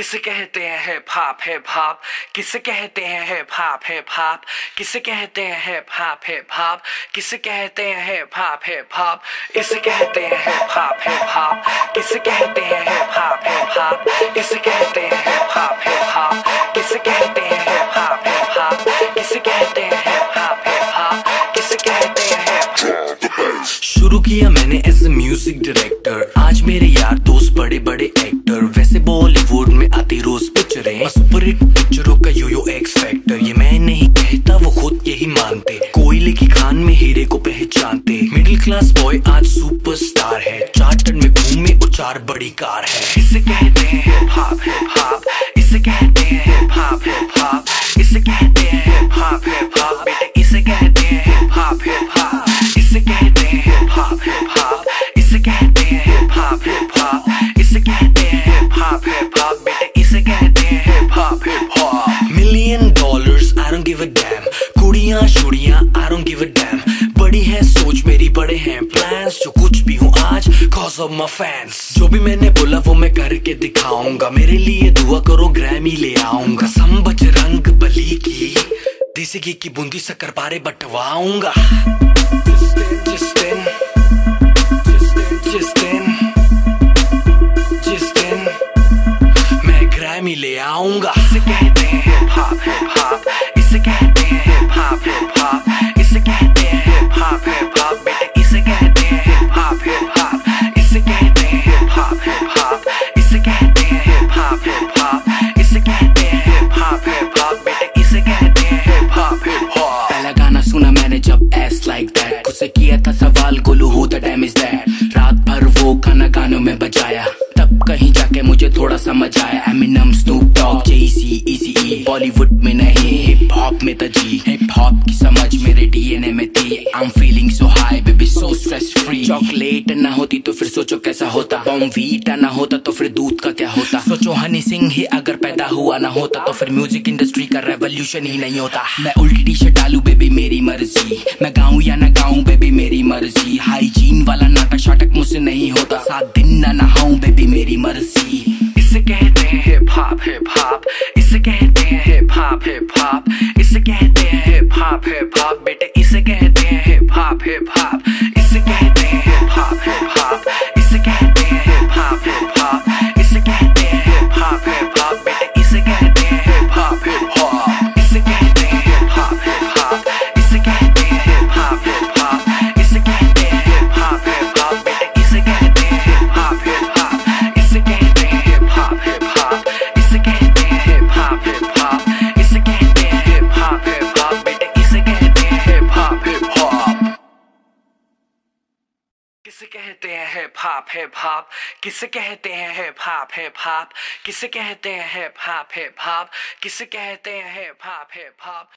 किसे कहते हैं है भाप है भाप किसे कहते हैं है भाप है भाप किसे कहते हैं है भाप है भाप किसे कहते हैं है भाप है भाप इसे कहते हैं है भाप है भाप किसे कहते हैं है भाप है भाप इसे कहते हैं है भाप है भाप किसे कहते हैं है भाप है भाप किसे कहते हैं है भाप है भाप किसे कहते हैं है शुरू किया मैंने एज ए म्यूज़िक डायरेक्टर आज मेरे यार दोस्त बड़े बड़े एक्टर सुपर पिक्चरों का यो यो एक्स फैक्टर ये मैं नहीं कहता, वो खुद यही मानते। कोयले की खान में हीरे को पहचानते। मिडिल क्लास बॉय आज सुपरस्टार है। चार्टन में घूमे और चार बड़ी कार है। इसे कहते हैं भाप है भाप इसे कहते हैं भाप है भाप इसे कहते बड़ी है, सोच मेरी बड़े हैं प्लान्स जो कुछ भी हूँ आज कॉज ऑफ़ माई फैंस जो भी मैंने बोला, वो मैं करके दिखाऊँगा। मेरे लिए दुआ करो ग्रैमी ले आऊँगा। सम बच रंग बली की देसी घी की बूंदी शक्कर पारे बटवाऊँगा जिस दिन जिस दिन मैं ग्रैमी ले आऊँगा। मैंने जब एस लाइक दैट उसे किया था सवाल, गोलू हो द डैम इज़ दैट रात भर वो खाना गानों में बजाया, तब कहीं जाके मुझे थोड़ा समझ आया। एमिनम स्नूप डॉग जेसी इजी बॉलीवुड में नहीं हिप हॉप में तजी हिप हॉप की समझ मेरे डीएनए में थी. I am feeling so high baby so stress free chocolate ना होती तो फिर सोचो कैसा होता. बॉम्बीटा ना होता तो फिर दूध का क्या होता. सोचो हनी सिंह ही अगर पैदा हुआ ना होता तो फिर म्यूज़िक इंडस्ट्री का रेवोल्यूशन ही नहीं होता. मैं उल्टी टी शर्ट डालू बेबी मेरी मर्ज़ी. मैं गाऊं या ना गाऊं बेबी मेरी मर्ज़ी. हाइजीन वाला नाटक शाटक मुझसे नहीं होता. सात दिन ना नहाऊं बेबी मेरी मर्ज़ी. इसे कहते हैं भाप है भाप इसे कहते हैं हिप हॉप इसे कहते हैं हिप हॉप हिप हॉप बेटे, इसे कहते हैं हिप हॉप हिप हॉप इसे कहते हैं हिप हॉप हिप हॉप इसे कहते हैं हिप हॉप हिप भाप कहते हैं भाप है भाप किसे कहते हैं भाप है भाप किसे कहते हैं भाप है भाप किसे कहते हैं भाप है भाप